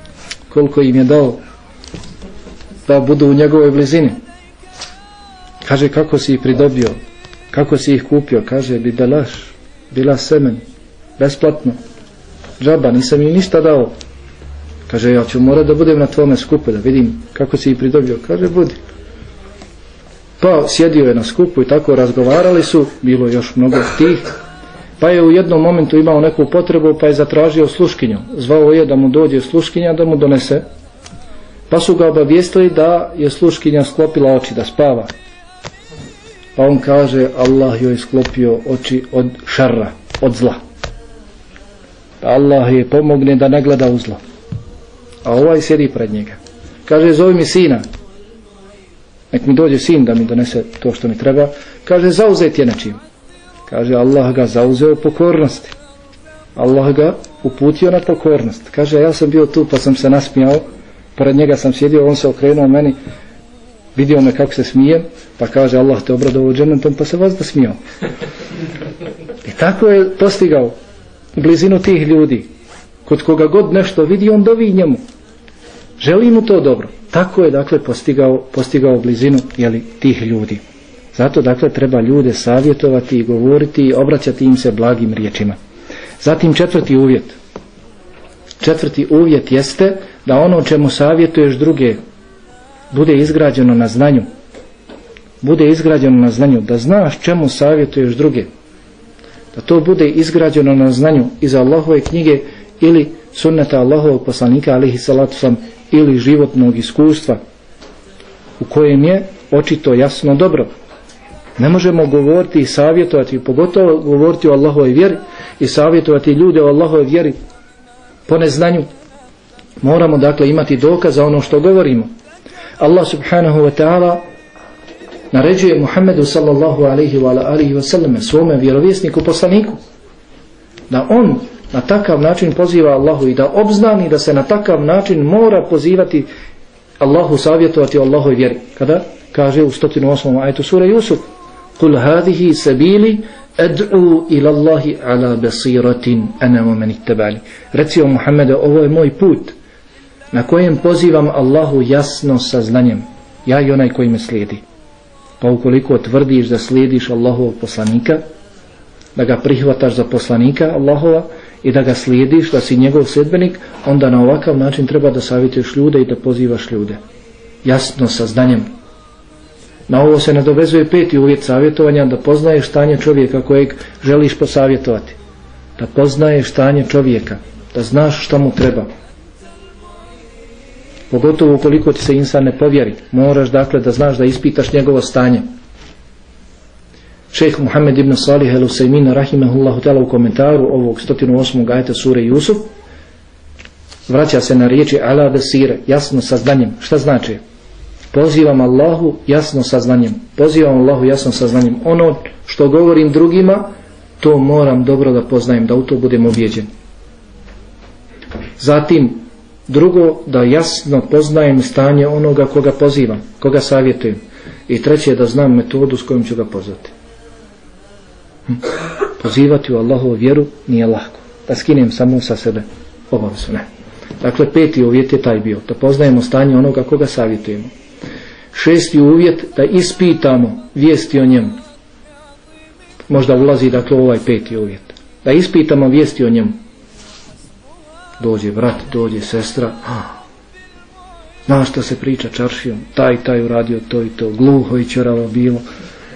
koliko im je dao da budu u njegovoj blizini. Kaže kako si ih pridobio? Kako si ih kupio? Kaže bi da laš bila semen besplatno. Džaba nisam im ništa dao. Kaže ja ću morat da budem na tvome skupu da vidim kako si ih pridobio. Kaže budi. Pa sjedio je na skupu i tako razgovarali su bilo još mnogo tih. Pa je u jednom momentu imao neku potrebu pa je zatražio sluškinju. Zvao je da mu dođe sluškinja da mu donese pa su ga obavijestili da je sluškinja sklopila oči da spava. Pa on kaže Allah joj sklopio oči od šarra od zla. Pa Allah je pomogne da ne gleda u zlo. A ovaj sjedi pred njega. Kaže zove mi sina. Nek mi dođe sin da mi donese to što mi treba. Kaže zauzet je nečim. Kaže Allah ga zauzeo pokornosti. Allah ga uputio na pokornost. Kaže ja sam bio tu pa sam se nasmijao pored njega sam sjedio on se okrenuo meni vidio me kako se smije pa kaže Allah te obradovao džennetom pa se vas da smio. i tako je postigao blizinu tih ljudi. Kod koga god nešto vidi on dovi njemu. Želi mu to dobro. Tako je dakle postigao, postigao blizinu jeli, tih ljudi. Zato dakle treba ljude savjetovati i govoriti i obraćati im se blagim riječima. Zatim četvrti uvjet četvrti uvjet jeste da ono čemu savjetuješ druge bude izgrađeno na znanju. Bude izgrađeno na znanju. Da znaš čemu savjetuješ druge. Da to bude izgrađeno na znanju iz Allahove knjige ili sunneta Allahovog poslanika alihi salatu sam ili životnog iskustva u kojem je očito jasno dobro. Ne možemo govoriti i savjetovati pogotovo govoriti o Allahovoj vjeri i savjetovati ljude o Allahovoj vjeri po neznanju. Moramo dakle imati dokaz za ono što govorimo. Allah subhanahu wa ta'ala naređuje Muhammedu sallallahu alaihi wa alaihi wa sallam svome vjerovjesniku poslaniku da on na takav način poziva Allahu i da obznani da se na takav način mora pozivati Allahu savjetovati o Allahoj vjeri. Kada? Kaže u 108. ajtu sura Jusuf kul hadihi sabili ad'u ila Allahi ala basiratin ana wa man ittabali reci o Muhammede ovo je moj put na kojem pozivam Allahu jasno sa znanjem. Ja i onaj koji me slijedi. Pa ukoliko tvrdiš da slijediš Allahovog poslanika da ga prihvataš za poslanika Allahova i da ga slijediš da si njegov sledbenik, onda na ovakav način treba da savjetuješ ljude i da pozivaš ljude. Jasno sa znanjem na ovo se nadovezuje peti uvjet savjetovanja da poznaješ stanje čovjeka kojeg želiš posavjetovati. Da poznaješ stanje čovjeka da znaš što mu treba. Pogotovo ukoliko ti se insan ne povjeri moraš dakle da znaš da ispitaš njegovo stanje. Šejh Muhammed ibn Salih el Usaymin rahimehullahu ta'ala u komentaru ovog 108. ajeta sure Jusuf vraća se na riječi ala besire jasno sa znanjem. Šta znači pozivam Allahu jasno saznanjem. Pozivam Allahu jasno saznanjem. Ono što govorim drugima to moram dobro da poznajem da u to budem objeđen. Zatim drugo da jasno poznajem stanje onoga koga pozivam koga savjetujem. I treće da znam metodu s kojom ću ga pozvati. Hm? Pozivati u Allahovu vjeru nije lahko. Da skinem samo sa sebe obavezu ne. Dakle, peti uvjet je taj bio, da poznajemo stanje onoga koga savjetujemo. Šesti uvjet, da ispitamo vijesti o njemu. Možda ulazi, dakle, ovaj peti uvjet. Da ispitamo vijesti o njemu. Dođe brat, dođe sestra, Znaš što se priča čaršijom, taj taj uradio to i to, gluho i čoravo bilo,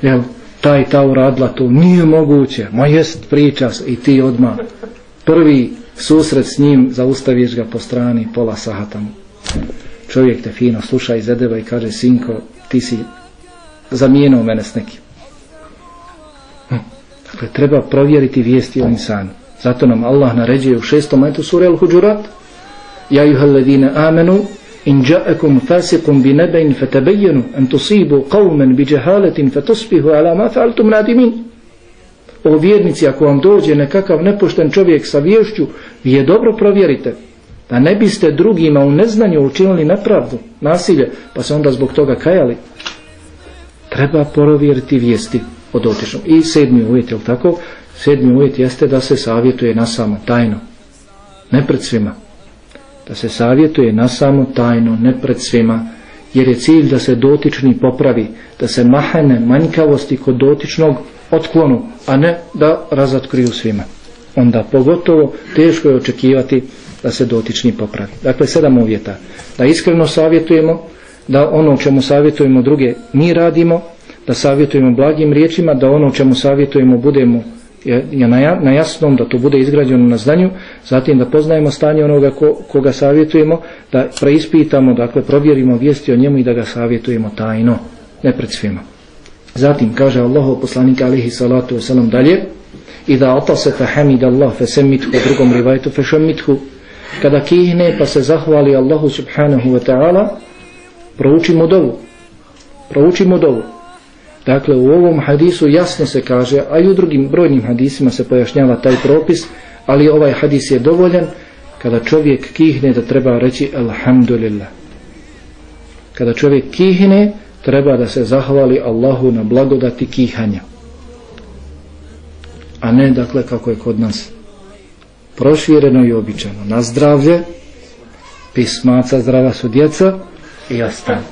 jel, taj ta uradila to, nije moguće, ma jest priča i ti odma. prvi susret s njim, zaustaviš ga po strani, pola sahata mu. Čovjek te fino sluša iz edeba i kaže, sinko, ti si zamijenuo mene s nekim. Hm. Dakle, treba provjeriti vijesti o insanu. Zato nam Allah naređuje u šestom metu sura Al-Huđurat, Ja juhal ladine amenu, in ja'akum fasiqun bi naba'in fatabayyanu an tusibu qauman bi jahalatin fatusbihu ala ma fa'altum nadimin o vjernici ako vam dođe nekakav nepošten čovjek sa vješću vi je dobro provjerite da ne biste drugima u neznanju učinili nepravdu nasilje pa se onda zbog toga kajali? Treba provjeriti vijesti o dotičnom i sedmi uvjet je tako? Sedmi uvjet jeste da se savjetuje na samo tajno ne pred svima. Da se savjetuje na samo tajno, ne pred svima, jer je cilj da se dotični popravi, da se mahane manjkavosti kod dotičnog otklonu, a ne da razatkriju svima. Onda pogotovo teško je očekivati da se dotični popravi. Dakle, sedam uvjeta. Da iskreno savjetujemo, da ono čemu savjetujemo druge mi radimo, da savjetujemo blagim riječima, da ono čemu savjetujemo budemo je na jasnom da to bude izgrađeno na znanju, zatim da poznajemo stanje onoga ko, koga savjetujemo, da preispitamo, dakle provjerimo vijesti o njemu i da ga savjetujemo tajno, ne pred svima. Zatim kaže Allahov poslanik alihi salatu wasalam dalje, i da atase fa hamid Allah fe semithu, u drugom rivajtu fe šemithu, kada kihne pa se zahvali Allahu subhanahu wa ta'ala, proučimo dovu, proučimo dovu, Dakle, u ovom hadisu jasno se kaže, a i u drugim brojnim hadisima se pojašnjava taj propis, ali ovaj hadis je dovoljan kada čovjek kihne da treba reći Alhamdulillah. Kada čovjek kihne, treba da se zahvali Allahu na blagodati kihanja. A ne, dakle, kako je kod nas prošireno i običano. Na zdravlje, pismaca zdrava su djeca i ostane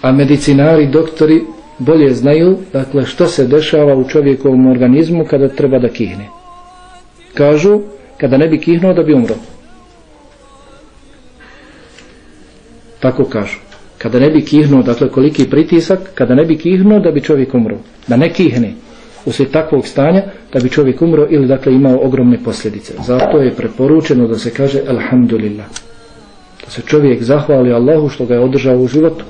a medicinari, doktori bolje znaju dakle što se dešava u čovjekovom organizmu kada treba da kihne. Kažu, kada ne bi kihnuo da bi umro. Tako kažu. Kada ne bi kihnuo, dakle koliki pritisak, kada ne bi kihnuo da bi čovjek umro. Da ne kihne uslijed takvog stanja da bi čovjek umro ili dakle imao ogromne posljedice. Zato je preporučeno da se kaže Alhamdulillah. Da se čovjek zahvali Allahu što ga je održao u životu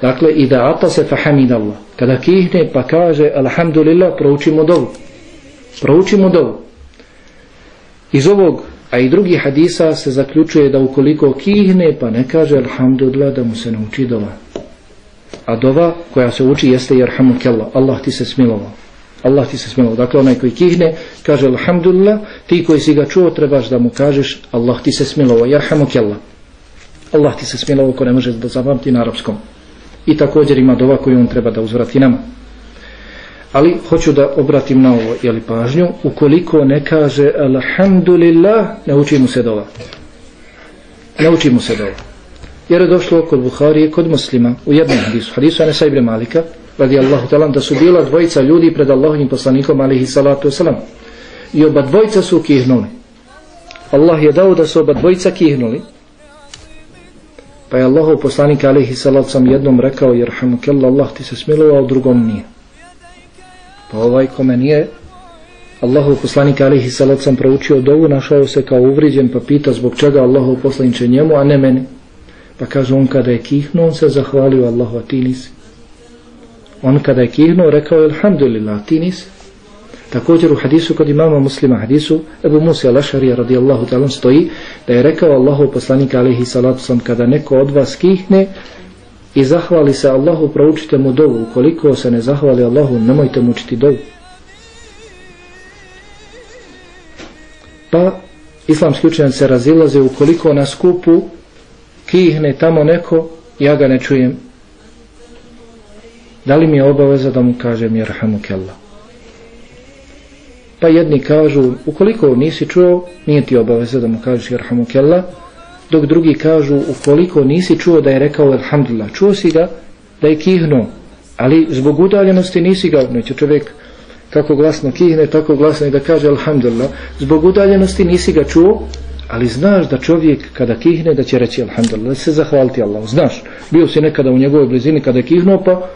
Dakle, i da ata se fahamid Allah. Kada kihne pa kaže Alhamdulillah, proučimo dovu. Proučimo dovu. Iz ovog, a i drugi hadisa se zaključuje da ukoliko kihne pa ne kaže Alhamdulillah da mu se nauči dova. A dova koja se uči jeste Jerhamu Kella. Allah ti se smilovao. Allah ti se smilovao. Dakle, onaj koji kihne kaže Alhamdulillah, ti koji si ga čuo trebaš da mu kažeš Allah ti se smilovao. Jerhamu Kella. Allah ti se smilovao ko ne može da zapamti na arapskom i također ima dova koju on treba da uzvrati nama. Ali hoću da obratim na ovo jeli pažnju, ukoliko ne kaže Alhamdulillah, ne uči mu se dova. Ne uči mu se dova. Jer je došlo kod Buhari i kod muslima u jednom hadisu, hadisu Anasa ibn Malika, radi Allahu talan, da su bila dvojica ljudi pred Allahovim poslanikom, alihi salatu wasalam. I oba dvojica su kihnuli. Allah je dao da su oba dvojica kihnuli, Pa je Allahov poslanik alihi salatu sam jednom rekao jer hamukella Allah ti se smilovao, drugom nije. Pa ovaj kome nije, Allahov poslanik alihi salatu sam proučio dovu, našao se kao uvriđen pa pita zbog čega Allahu poslaniče njemu, a ne meni. Pa kaže on kada je kihnuo, on se zahvalio Allahu, a ti nisi. On kada je kihnuo, rekao je alhamdulillah, ti nisi. Također u hadisu kod imama muslima hadisu Ebu Musa al-Ašarija radijallahu talan stoji da je rekao Allahu poslanika alihi salatu sam kada neko od vas kihne i zahvali se Allahu proučite mu dovu ukoliko se ne zahvali Allahu nemojte mu učiti dovu pa islamski učenjaci se razilaze ukoliko na skupu kihne tamo neko ja ga ne čujem da li mi je obaveza da mu kažem jerhamu kella? Pa jedni kažu, ukoliko nisi čuo, nije ti obaveza da mu kažeš Jerhamukella, dok drugi kažu, ukoliko nisi čuo da je rekao Alhamdulillah, čuo si ga da je kihnuo, ali zbog udaljenosti nisi ga, neće čovjek kako glasno kihne, tako glasno i da kaže Alhamdulillah, zbog udaljenosti nisi ga čuo, ali znaš da čovjek kada kihne da će reći Alhamdulillah, da se zahvaliti Allahu, znaš, bio si nekada u njegovoj blizini kada je kihnuo, pa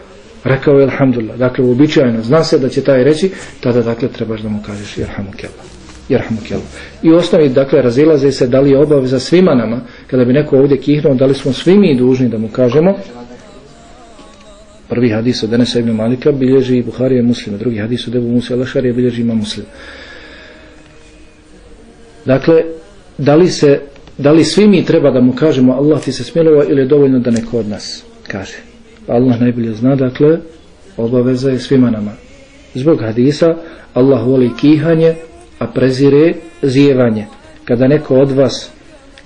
rekao je Alhamdulillah, dakle uobičajeno, zna se da će taj reći, tada dakle trebaš da mu kažeš Jerhamukellah. Jerhamukellah. I u osnovi, dakle, razilaze se da li je obaveza svima nama, kada bi neko ovdje kihnuo, da li smo svi mi dužni da mu kažemo, prvi hadis od Denesa ibn Malika bilježi i Buharije muslima, drugi hadis od Ebu Musa Lašarije bilježi ima muslim. Dakle, da li, se, da li svi mi treba da mu kažemo Allah ti se smjelova ili je dovoljno da neko od nas kaže? Allah najbolje zna, dakle, obaveza je svima nama. Zbog hadisa, Allah voli kihanje, a prezire zijevanje. Kada neko od vas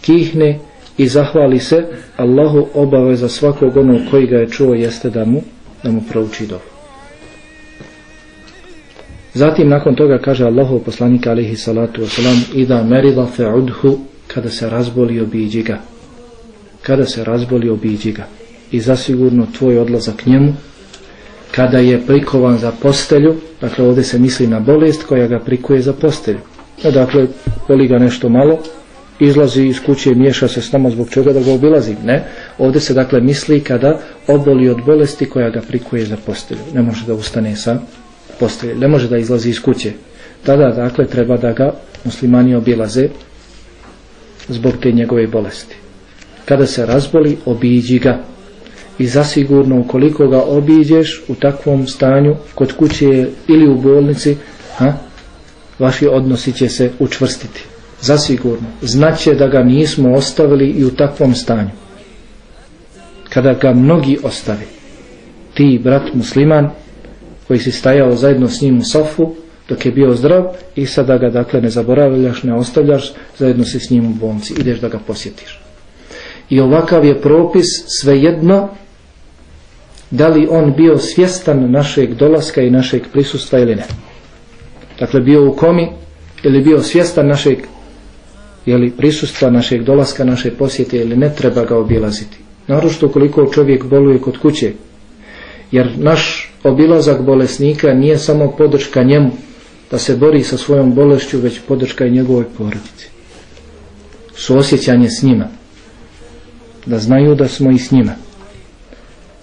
kihne i zahvali se, Allahu obaveza svakog onog koji ga je čuo jeste da mu da mu prouči dovu. Zatim nakon toga kaže Allahov poslanik alihi salatu wasalam Ida merila fe'udhu kada se razboli obiđi ga. Kada se razboli obiđi ga. I zasigurno tvoj odlazak njemu kada je prikovan za postelju, dakle ovdje se misli na bolest koja ga prikuje za postelju. E, dakle, boli ga nešto malo, izlazi iz kuće i miješa se s nama zbog čega da ga obilazim. Ne, ovdje se dakle misli kada oboli od bolesti koja ga prikuje za postelju. Ne može da ustane sa postelju, ne može da izlazi iz kuće. Tada dakle treba da ga muslimani obilaze zbog te njegove bolesti. Kada se razboli, obiđi ga. I zasigurno ukoliko ga obiđeš u takvom stanju, kod kuće ili u bolnici, ha, vaši odnosi će se učvrstiti zasigurno znaće da ga nismo ostavili i u takvom stanju kada ga mnogi ostavi ti brat musliman koji si stajao zajedno s njim u sofu dok je bio zdrav i sada ga dakle ne zaboravljaš, ne ostavljaš zajedno si s njim u bolnici, ideš da ga posjetiš i ovakav je propis svejedno da li on bio svjestan našeg dolaska i našeg prisustva ili ne dakle bio u komi ili bio svjestan našeg jeli, prisustva našeg dolaska, naše posjete ili ne treba ga obilaziti. Narošto koliko čovjek boluje kod kuće. Jer naš obilazak bolesnika nije samo podrška njemu da se bori sa svojom bolešću, već podrška i njegovoj porodici. Suosjećanje s njima. Da znaju da smo i s njima.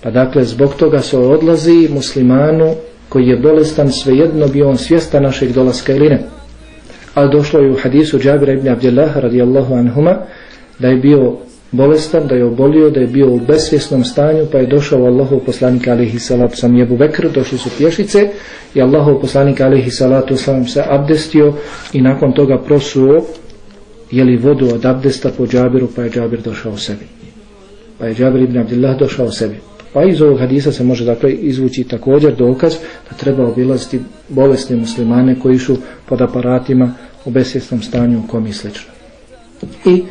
Pa dakle, zbog toga se odlazi muslimanu koji je bolestan svejedno bi on svijesta našeg dolaska ili ne A došlo je u hadisu Džabira ibn Abdillah radijallahu anhuma da je bio bolestan, da je obolio, da je bio u besvjesnom stanju, pa je došao Allahov poslanik alihi salatu sam jebu vekr, došli su pješice i Allahov poslanik alihi salatu sam se abdestio i nakon toga prosuo jeli vodu od abdesta po Džabiru, pa je Džabir došao sebi. Pa je Džabir ibn Abdillah došao sebi. Pa iz ovog hadisa se može dakle izvući također dokaz da treba obilaziti bolesne muslimane koji su pod aparatima u besvjesnom stanju u komi slično. I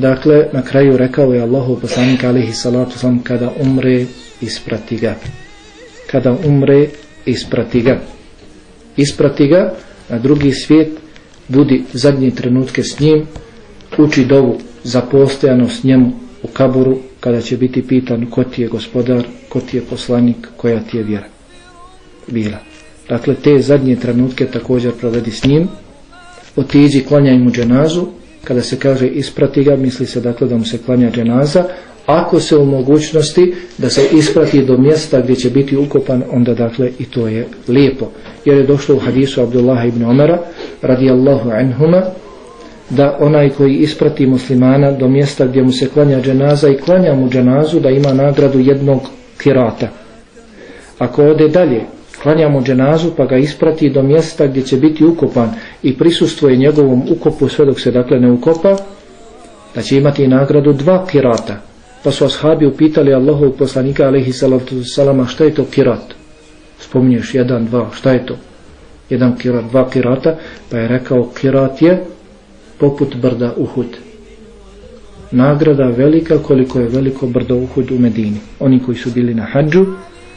dakle na kraju rekao je Allahu poslanik alihi salatu sam kada umre isprati ga. Kada umre isprati ga. Isprati ga na drugi svijet budi zadnje trenutke s njim uči dovu za postojanost njemu u kaburu kada će biti pitan ko ti je gospodar, ko ti je poslanik, koja ti je vjera bila. Dakle, te zadnje trenutke također provedi s njim, otiđi, klanjaj mu dženazu, kada se kaže isprati ga, misli se dakle da mu se klanja dženaza, ako se u mogućnosti da se isprati do mjesta gdje će biti ukopan, onda dakle i to je lijepo. Jer je došlo u hadisu Abdullah ibn Omara, radijallahu anhuma, da onaj koji isprati muslimana do mjesta gdje mu se klanja dženaza i klanja mu dženazu da ima nagradu jednog kirata. Ako ode dalje, klanja mu dženazu pa ga isprati do mjesta gdje će biti ukopan i prisustvuje njegovom ukopu sve dok se dakle ne ukopa, da će imati nagradu dva kirata. Pa su ashabi upitali Allahov poslanika alaihi salatu salama šta je to kirat? Spominješ jedan, dva, šta je to? Jedan kirat, dva kirata, pa je rekao kirat je poput brda Uhud. Nagrada velika koliko je veliko brdo Uhud u Medini. Oni koji su bili na hađu,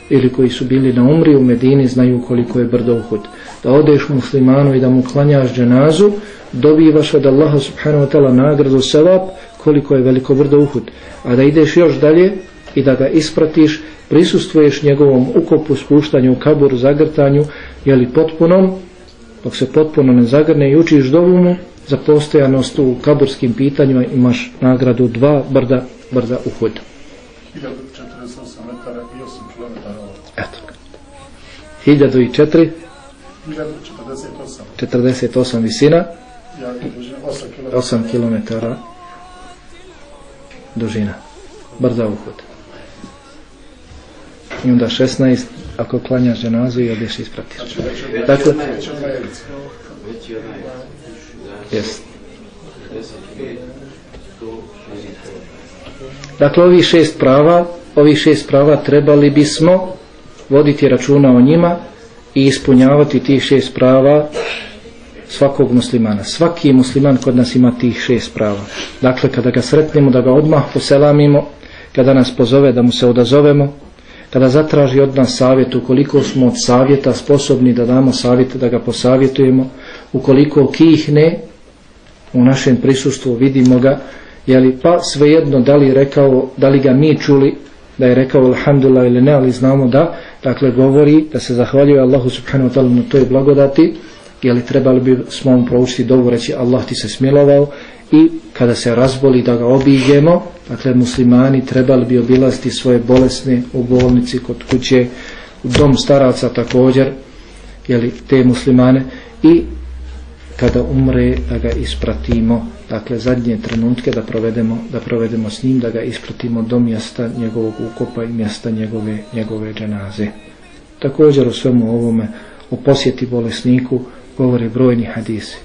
ili koji su bili na umri u Medini znaju koliko je brdo Uhud. Da odeš muslimanu i da mu klanjaš dženazu, dobivaš od Allaha subhanahu wa ta'ala nagradu sevap koliko je veliko brdo Uhud. A da ideš još dalje i da ga ispratiš, prisustvuješ njegovom ukopu, spuštanju u kabur, zagrtanju, jeli potpunom, dok se potpuno ne zagrne i učiš dovoljno za postojanost u kaburskim pitanjima imaš nagradu dva brda, brda Uhud. 1048 1004 1048. 48 visina, Ja i dužina 8 km. 8 km dužina. Brda Uhud. I onda 16 ako klanjaš ženazu i odeš ispratiš. Znači, Dakle. Jest. Dakle, ovih šest prava, ovih šest prava trebali bismo voditi računa o njima i ispunjavati tih šest prava svakog muslimana. Svaki musliman kod nas ima tih šest prava. Dakle, kada ga sretnemo, da ga odmah poselamimo, kada nas pozove da mu se odazovemo, kada zatraži od nas savjet, ukoliko smo od savjeta sposobni da damo savjet, da ga posavjetujemo, ukoliko kihne, u našem prisustvu vidimo ga, jeli, pa svejedno da li rekao, da li ga mi čuli, da je rekao alhamdulillah ili ne, ali znamo da, dakle govori da se zahvaljuje Allahu subhanahu wa ta'ala na toj blagodati, jeli trebali bi smo mu proučiti dovu reći Allah ti se smilovao i kada se razboli da ga obiđemo, dakle muslimani trebali bi obilaziti svoje bolesne u bolnici, kod kuće, u dom staraca također, jeli te muslimane i kada umre da ga ispratimo dakle zadnje trenutke da provedemo da provedemo s njim da ga ispratimo do mjesta njegovog ukopa i mjesta njegove njegove dženaze. Također u svemu ovome u posjeti bolesniku govore brojni hadisi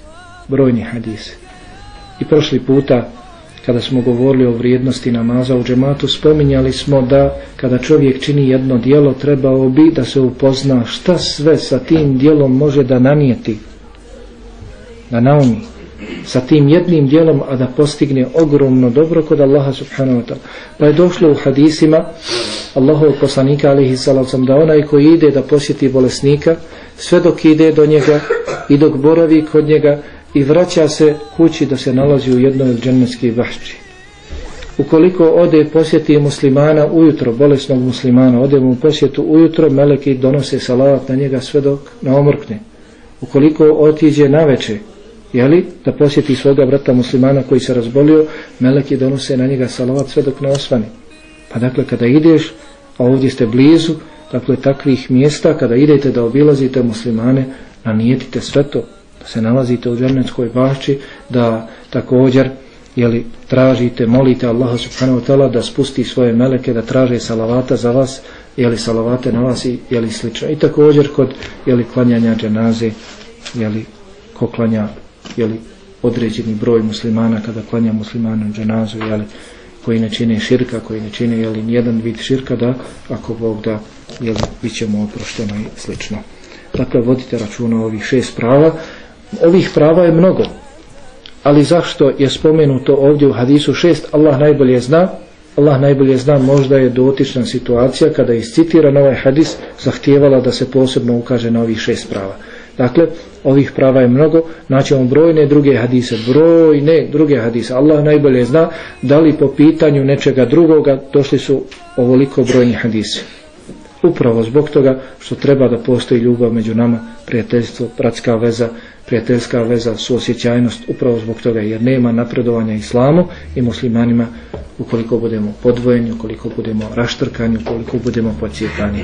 brojni hadisi. I prošli puta kada smo govorili o vrijednosti namaza u džematu spominjali smo da kada čovjek čini jedno dijelo trebao bi da se upozna šta sve sa tim dijelom može da nanijeti da naumi sa tim jednim dijelom a da postigne ogromno dobro kod Allaha subhanahu wa ta'ala. Pa je došlo u hadisima Allahov poslanika alihi salacom da onaj koji ide da posjeti bolesnika sve dok ide do njega i dok boravi kod njega i vraća se kući da se nalazi u jednoj od džennetskih bašći. Ukoliko ode posjeti muslimana ujutro, bolesnog muslimana ode mu posjetu ujutro, meleki donose salavat na njega sve dok ne omrkne. Ukoliko otiđe na večer jeli, da posjeti svoga brata muslimana koji se razbolio, meleki donose na njega salavat sve dok ne osvani. Pa dakle, kada ideš, a ovdje ste blizu, dakle, takvih mjesta, kada idete da obilazite muslimane, nanijetite sve to, da se nalazite u džernetskoj bašči, da također, jeli, tražite, molite Allaha subhanahu wa ta'ala da spusti svoje meleke, da traže salavata za vas, jeli salavate na vas i jeli slično. I također kod jeli klanjanja dženaze, jeli ko klanja jeli, određeni broj muslimana kada klanja muslimana u dženazu jeli, koji ne čine širka koji ne čine jeli, nijedan vid širka da ako Bog da jeli, bit ćemo oprošteno i slično. Dakle vodite računa ovih šest prava. Ovih prava je mnogo ali zašto je spomenuto ovdje u hadisu šest? Allah najbolje zna Allah najbolje zna možda je dotična situacija kada je iscitiran ovaj hadis zahtijevala da se posebno ukaže na ovih šest prava. Dakle, ovih prava je mnogo, znači, naćemo brojne druge hadise, brojne druge hadise. Allah najbolje zna da li po pitanju nečega drugoga došli su ovoliko brojni hadise. Upravo zbog toga što treba da postoji ljubav među nama, prijateljstvo, bratska veza, prijateljska veza, suosjećajnost, upravo zbog toga jer nema napredovanja islamu i muslimanima ukoliko budemo podvojeni, ukoliko budemo raštrkani, ukoliko budemo pocijepani.